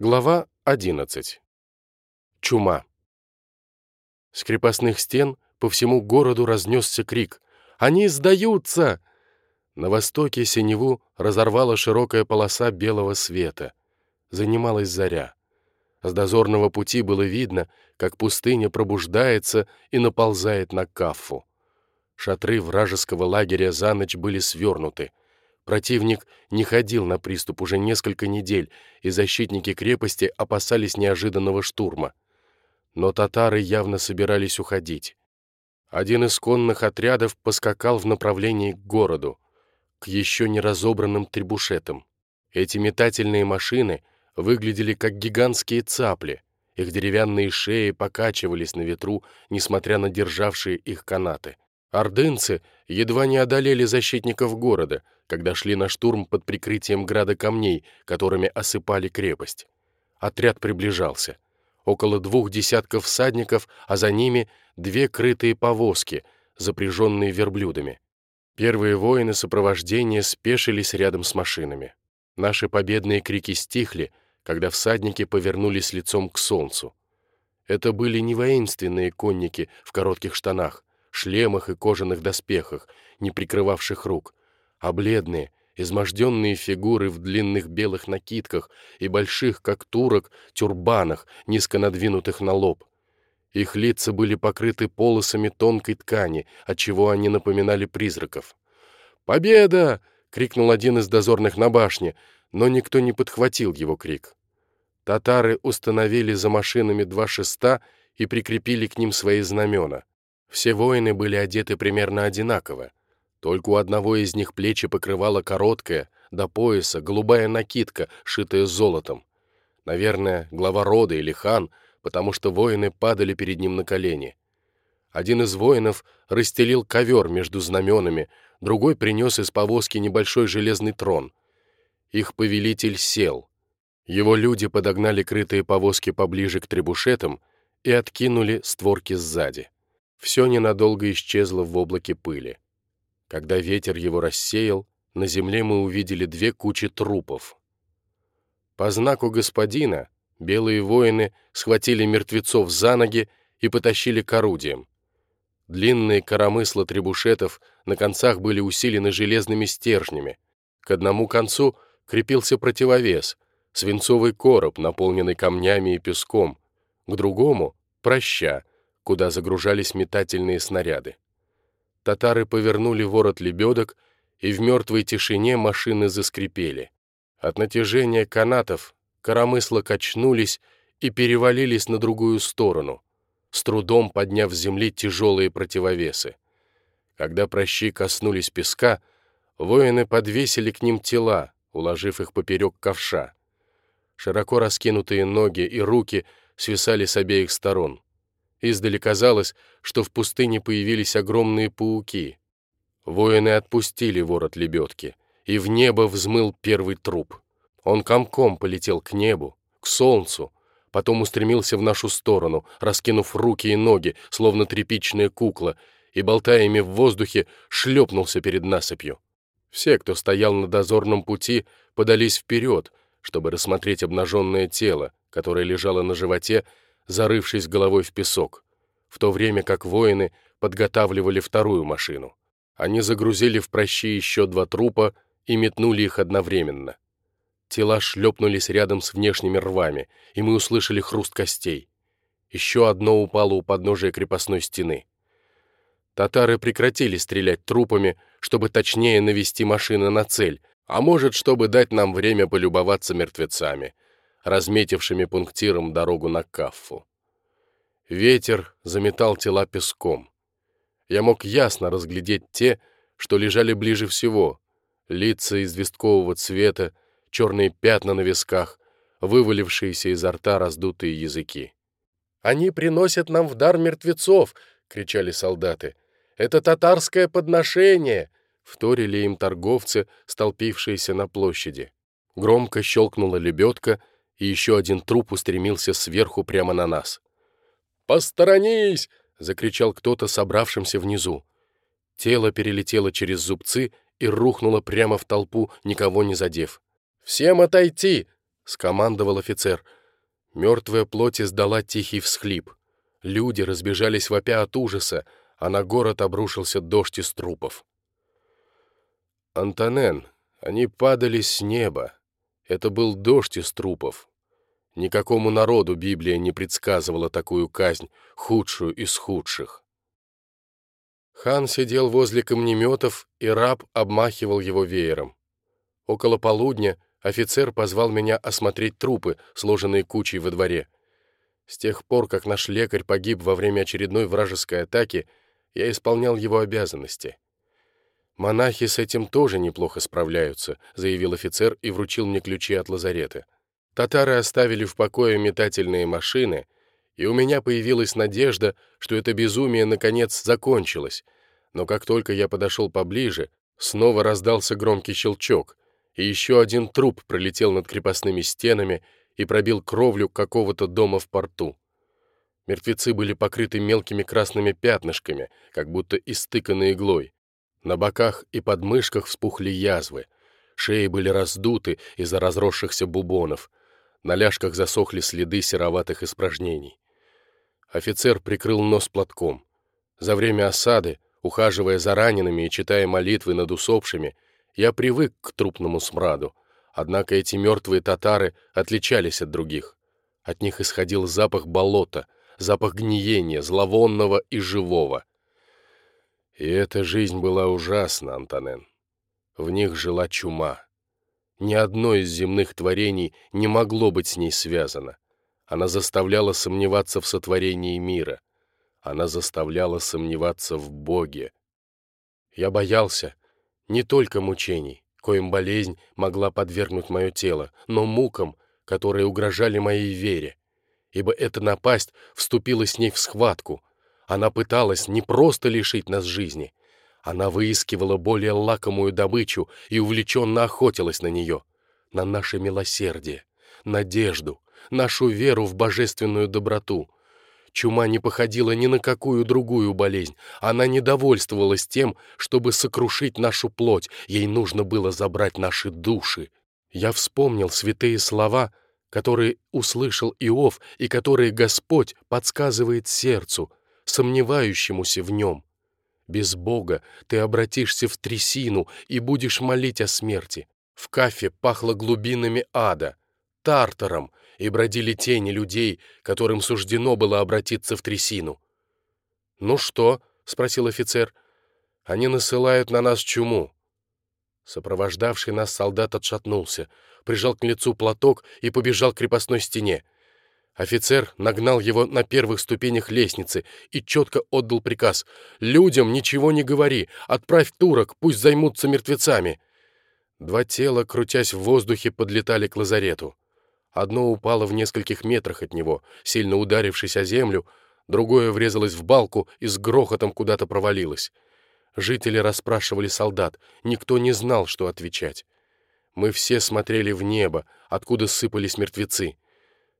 Глава 11. Чума. С крепостных стен по всему городу разнесся крик «Они сдаются!» На востоке синеву разорвала широкая полоса белого света. Занималась заря. С дозорного пути было видно, как пустыня пробуждается и наползает на Каффу. Шатры вражеского лагеря за ночь были свернуты — Противник не ходил на приступ уже несколько недель, и защитники крепости опасались неожиданного штурма. Но татары явно собирались уходить. Один из конных отрядов поскакал в направлении к городу, к еще не разобранным трибушетам. Эти метательные машины выглядели как гигантские цапли. Их деревянные шеи покачивались на ветру, несмотря на державшие их канаты. Ордынцы едва не одолели защитников города, когда шли на штурм под прикрытием града камней, которыми осыпали крепость. Отряд приближался. Около двух десятков всадников, а за ними две крытые повозки, запряженные верблюдами. Первые воины сопровождения спешились рядом с машинами. Наши победные крики стихли, когда всадники повернулись лицом к солнцу. Это были не воинственные конники в коротких штанах, шлемах и кожаных доспехах, не прикрывавших рук, а бледные, изможденные фигуры в длинных белых накидках и больших, как турок, тюрбанах, низко надвинутых на лоб. Их лица были покрыты полосами тонкой ткани, отчего они напоминали призраков. «Победа!» — крикнул один из дозорных на башне, но никто не подхватил его крик. Татары установили за машинами два шеста и прикрепили к ним свои знамена — все воины были одеты примерно одинаково. Только у одного из них плечи покрывала короткая, до пояса, голубая накидка, шитая золотом. Наверное, глава рода или хан, потому что воины падали перед ним на колени. Один из воинов расстелил ковер между знаменами, другой принес из повозки небольшой железный трон. Их повелитель сел. Его люди подогнали крытые повозки поближе к требушетам и откинули створки сзади все ненадолго исчезло в облаке пыли. Когда ветер его рассеял, на земле мы увидели две кучи трупов. По знаку господина белые воины схватили мертвецов за ноги и потащили к орудиям. Длинные коромысла требушетов на концах были усилены железными стержнями. К одному концу крепился противовес, свинцовый короб, наполненный камнями и песком, к другому — проща, куда загружались метательные снаряды. Татары повернули ворот лебедок, и в мертвой тишине машины заскрипели. От натяжения канатов коромысла качнулись и перевалились на другую сторону, с трудом подняв с земли тяжелые противовесы. Когда прощи коснулись песка, воины подвесили к ним тела, уложив их поперек ковша. Широко раскинутые ноги и руки свисали с обеих сторон. Издали казалось, что в пустыне появились огромные пауки. Воины отпустили ворот лебедки, и в небо взмыл первый труп. Он комком полетел к небу, к солнцу, потом устремился в нашу сторону, раскинув руки и ноги, словно тряпичная кукла, и, болтая ими в воздухе, шлепнулся перед насыпью. Все, кто стоял на дозорном пути, подались вперед, чтобы рассмотреть обнаженное тело, которое лежало на животе, зарывшись головой в песок, в то время как воины подготавливали вторую машину. Они загрузили в прощи еще два трупа и метнули их одновременно. Тела шлепнулись рядом с внешними рвами, и мы услышали хруст костей. Еще одно упало у подножия крепостной стены. Татары прекратили стрелять трупами, чтобы точнее навести машины на цель, а может, чтобы дать нам время полюбоваться мертвецами, разметившими пунктиром дорогу на Каффу. Ветер заметал тела песком. Я мог ясно разглядеть те, что лежали ближе всего, лица известкового цвета, черные пятна на висках, вывалившиеся изо рта раздутые языки. «Они приносят нам в дар мертвецов!» — кричали солдаты. «Это татарское подношение!» — вторили им торговцы, столпившиеся на площади. Громко щелкнула лебедка — и еще один труп устремился сверху прямо на нас. «Посторонись!» — закричал кто-то, собравшимся внизу. Тело перелетело через зубцы и рухнуло прямо в толпу, никого не задев. «Всем отойти!» — скомандовал офицер. Мертвая плоть издала тихий всхлип. Люди разбежались вопя от ужаса, а на город обрушился дождь из трупов. «Антонен, они падали с неба. Это был дождь из трупов. Никакому народу Библия не предсказывала такую казнь, худшую из худших. Хан сидел возле камнеметов, и раб обмахивал его веером. Около полудня офицер позвал меня осмотреть трупы, сложенные кучей во дворе. С тех пор, как наш лекарь погиб во время очередной вражеской атаки, я исполнял его обязанности. «Монахи с этим тоже неплохо справляются», — заявил офицер и вручил мне ключи от лазарета. Татары оставили в покое метательные машины, и у меня появилась надежда, что это безумие наконец закончилось. Но как только я подошел поближе, снова раздался громкий щелчок, и еще один труп пролетел над крепостными стенами и пробил кровлю какого-то дома в порту. Мертвецы были покрыты мелкими красными пятнышками, как будто истыканы иглой. На боках и подмышках вспухли язвы. Шеи были раздуты из-за разросшихся бубонов — на ляжках засохли следы сероватых испражнений. Офицер прикрыл нос платком. За время осады, ухаживая за ранеными и читая молитвы над усопшими, я привык к трупному смраду, однако эти мертвые татары отличались от других. От них исходил запах болота, запах гниения, зловонного и живого. И эта жизнь была ужасна, Антонен. В них жила чума. Ни одно из земных творений не могло быть с ней связано. Она заставляла сомневаться в сотворении мира. Она заставляла сомневаться в Боге. Я боялся не только мучений, коим болезнь могла подвергнуть мое тело, но мукам, которые угрожали моей вере, ибо эта напасть вступила с ней в схватку. Она пыталась не просто лишить нас жизни — она выискивала более лакомую добычу и увлеченно охотилась на нее, на наше милосердие, надежду, нашу веру в божественную доброту. Чума не походила ни на какую другую болезнь. Она не довольствовалась тем, чтобы сокрушить нашу плоть. Ей нужно было забрать наши души. Я вспомнил святые слова, которые услышал Иов и которые Господь подсказывает сердцу, сомневающемуся в нем. Без Бога ты обратишься в трясину и будешь молить о смерти. В кафе пахло глубинами ада, тартаром, и бродили тени людей, которым суждено было обратиться в трясину. «Ну что?» — спросил офицер. «Они насылают на нас чуму». Сопровождавший нас солдат отшатнулся, прижал к лицу платок и побежал к крепостной стене. Офицер нагнал его на первых ступенях лестницы и четко отдал приказ. «Людям ничего не говори, отправь турок, пусть займутся мертвецами». Два тела, крутясь в воздухе, подлетали к лазарету. Одно упало в нескольких метрах от него, сильно ударившись о землю, другое врезалось в балку и с грохотом куда-то провалилось. Жители расспрашивали солдат, никто не знал, что отвечать. Мы все смотрели в небо, откуда сыпались мертвецы.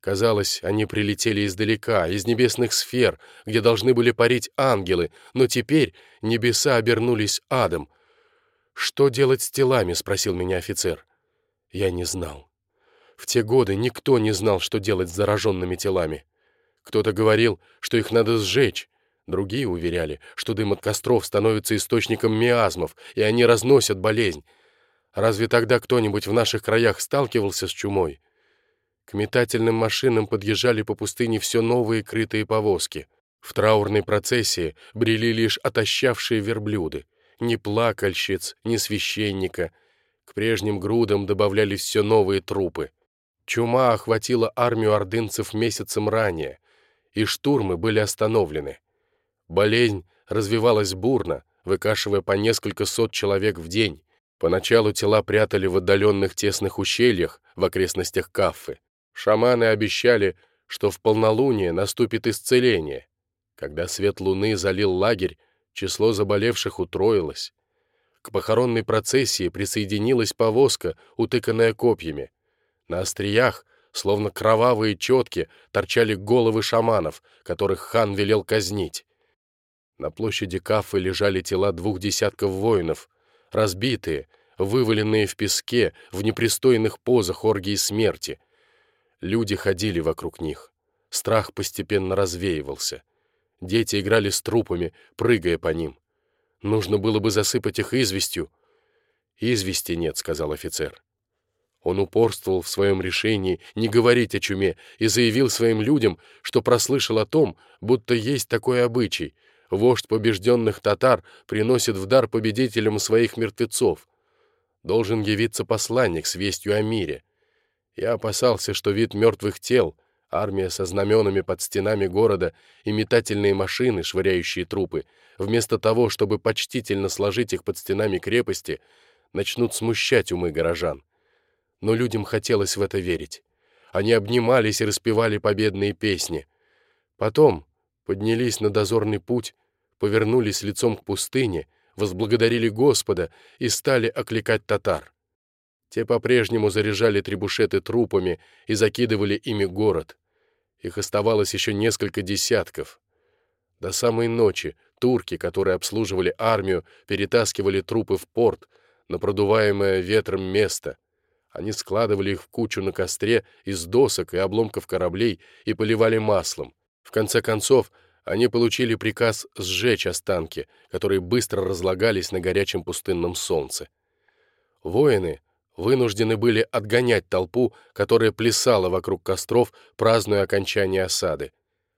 Казалось, они прилетели издалека, из небесных сфер, где должны были парить ангелы, но теперь небеса обернулись адом. «Что делать с телами?» — спросил меня офицер. Я не знал. В те годы никто не знал, что делать с зараженными телами. Кто-то говорил, что их надо сжечь, другие уверяли, что дым от костров становится источником миазмов, и они разносят болезнь. Разве тогда кто-нибудь в наших краях сталкивался с чумой? К метательным машинам подъезжали по пустыне все новые крытые повозки. В траурной процессии брели лишь отощавшие верблюды. Ни плакальщиц, ни священника. К прежним грудам добавлялись все новые трупы. Чума охватила армию ордынцев месяцем ранее, и штурмы были остановлены. Болезнь развивалась бурно, выкашивая по несколько сот человек в день. Поначалу тела прятали в отдаленных тесных ущельях в окрестностях Каффы. Шаманы обещали, что в полнолуние наступит исцеление. Когда свет луны залил лагерь, число заболевших утроилось. К похоронной процессии присоединилась повозка, утыканная копьями. На остриях, словно кровавые четки, торчали головы шаманов, которых хан велел казнить. На площади Кафы лежали тела двух десятков воинов, разбитые, вываленные в песке, в непристойных позах оргии смерти — Люди ходили вокруг них. Страх постепенно развеивался. Дети играли с трупами, прыгая по ним. Нужно было бы засыпать их известью. «Извести нет», — сказал офицер. Он упорствовал в своем решении не говорить о чуме и заявил своим людям, что прослышал о том, будто есть такой обычай. Вождь побежденных татар приносит в дар победителям своих мертвецов. Должен явиться посланник с вестью о мире. Я опасался, что вид мертвых тел, армия со знаменами под стенами города и метательные машины, швыряющие трупы, вместо того, чтобы почтительно сложить их под стенами крепости, начнут смущать умы горожан но людям хотелось в это верить. Они обнимались и распевали победные песни. Потом поднялись на дозорный путь, повернулись лицом к пустыне, возблагодарили Господа и стали окликать татар. Те по-прежнему заряжали требушеты трупами и закидывали ими город. Их оставалось еще несколько десятков. До самой ночи турки, которые обслуживали армию, перетаскивали трупы в порт, на продуваемое ветром место — они складывали их в кучу на костре из досок и обломков кораблей и поливали маслом. В конце концов, они получили приказ сжечь останки, которые быстро разлагались на горячем пустынном солнце. Воины вынуждены были отгонять толпу, которая плясала вокруг костров, празднуя окончание осады.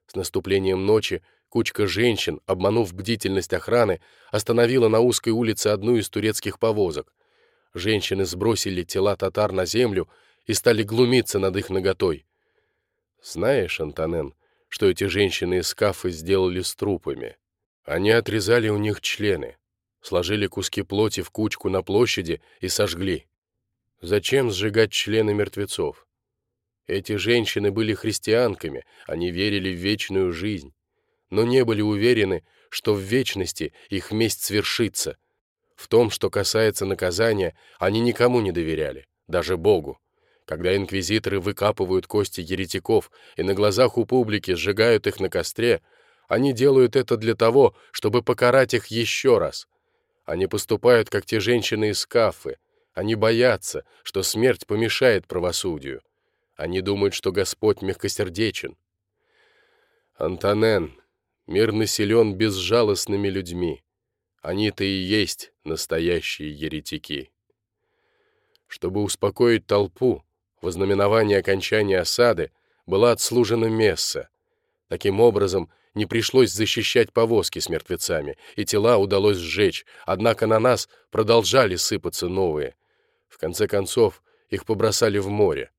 С наступлением ночи кучка женщин, обманув бдительность охраны, остановила на узкой улице одну из турецких повозок. Женщины сбросили тела татар на землю и стали глумиться над их наготой. Знаешь, Антонен, что эти женщины из кафы сделали с трупами? Они отрезали у них члены, сложили куски плоти в кучку на площади и сожгли. Зачем сжигать члены мертвецов? Эти женщины были христианками, они верили в вечную жизнь, но не были уверены, что в вечности их месть свершится — в том, что касается наказания, они никому не доверяли, даже Богу. Когда инквизиторы выкапывают кости еретиков и на глазах у публики сжигают их на костре, они делают это для того, чтобы покарать их еще раз. Они поступают, как те женщины из Кафы. Они боятся, что смерть помешает правосудию. Они думают, что Господь мягкосердечен. Антонен, мир населен безжалостными людьми. Они-то и есть настоящие еретики. Чтобы успокоить толпу, во знаменование окончания осады была отслужена месса. Таким образом, не пришлось защищать повозки с мертвецами, и тела удалось сжечь, однако на нас продолжали сыпаться новые. В конце концов, их побросали в море.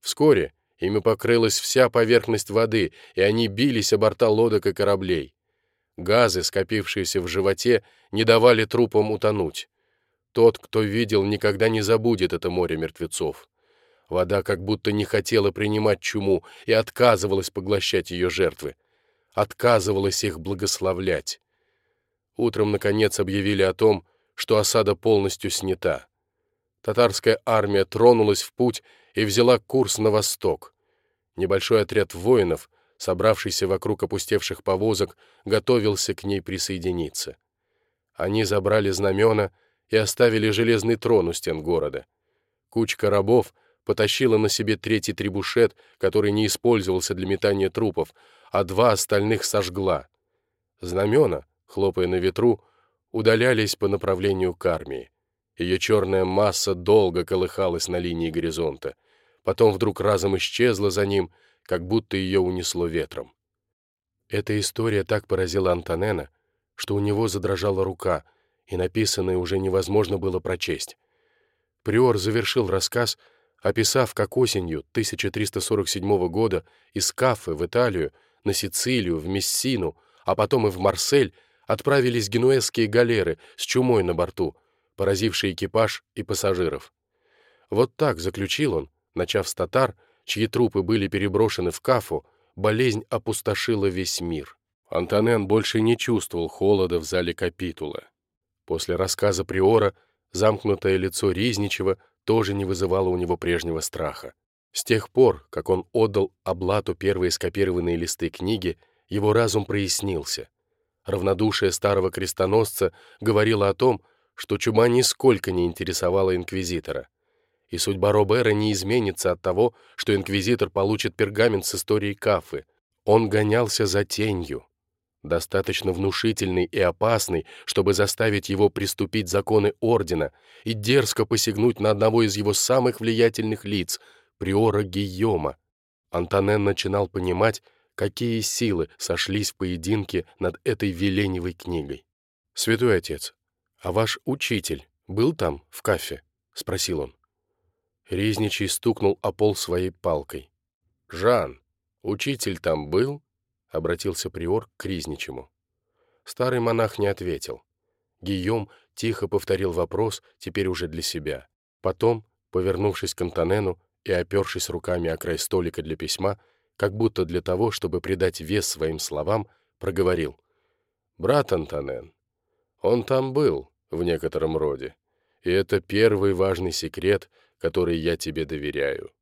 Вскоре ими покрылась вся поверхность воды, и они бились о борта лодок и кораблей. Газы, скопившиеся в животе, не давали трупам утонуть. Тот, кто видел, никогда не забудет это море мертвецов. Вода как будто не хотела принимать чуму и отказывалась поглощать ее жертвы. Отказывалась их благословлять. Утром, наконец, объявили о том, что осада полностью снята. Татарская армия тронулась в путь и взяла курс на восток. Небольшой отряд воинов — собравшийся вокруг опустевших повозок, готовился к ней присоединиться. Они забрали знамена и оставили железный трон у стен города. Кучка рабов потащила на себе третий трибушет, который не использовался для метания трупов, а два остальных сожгла. Знамена, хлопая на ветру, удалялись по направлению к армии. Ее черная масса долго колыхалась на линии горизонта, потом вдруг разом исчезла за ним — как будто ее унесло ветром. Эта история так поразила Антонена, что у него задрожала рука, и написанное уже невозможно было прочесть. Приор завершил рассказ, описав, как осенью 1347 года из Кафы в Италию, на Сицилию, в Мессину, а потом и в Марсель отправились генуэзские галеры с чумой на борту, поразившие экипаж и пассажиров. Вот так заключил он, начав с татар, чьи трупы были переброшены в Кафу, болезнь опустошила весь мир. Антонен больше не чувствовал холода в зале капитула. После рассказа Приора замкнутое лицо Ризничева тоже не вызывало у него прежнего страха. С тех пор, как он отдал Облату первые скопированные листы книги, его разум прояснился. Равнодушие старого крестоносца говорило о том, что чума нисколько не интересовала инквизитора. и судьба Робера не изменится от того, что инквизитор получит пергамент с историей Кафы. Он гонялся за тенью, достаточно внушительный и опасный, чтобы заставить его приступить законы Ордена и дерзко посягнуть на одного из его самых влиятельных лиц, приора Гийома. Антонен начинал понимать, какие силы сошлись в поединке над этой веленевой книгой. «Святой отец, а ваш учитель был там, в кафе?» — спросил он. Резничий стукнул о пол своей палкой. «Жан, учитель там был?» — обратился приор к Ризничему. Старый монах не ответил. Гийом тихо повторил вопрос, теперь уже для себя. Потом, повернувшись к Антонену и опершись руками о край столика для письма, как будто для того, чтобы придать вес своим словам, проговорил. «Брат Антонен, он там был, в некотором роде, и это первый важный секрет, который я тебе доверяю.